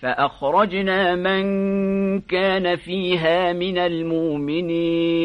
فأخرجنا من كان فيها من المؤمنين.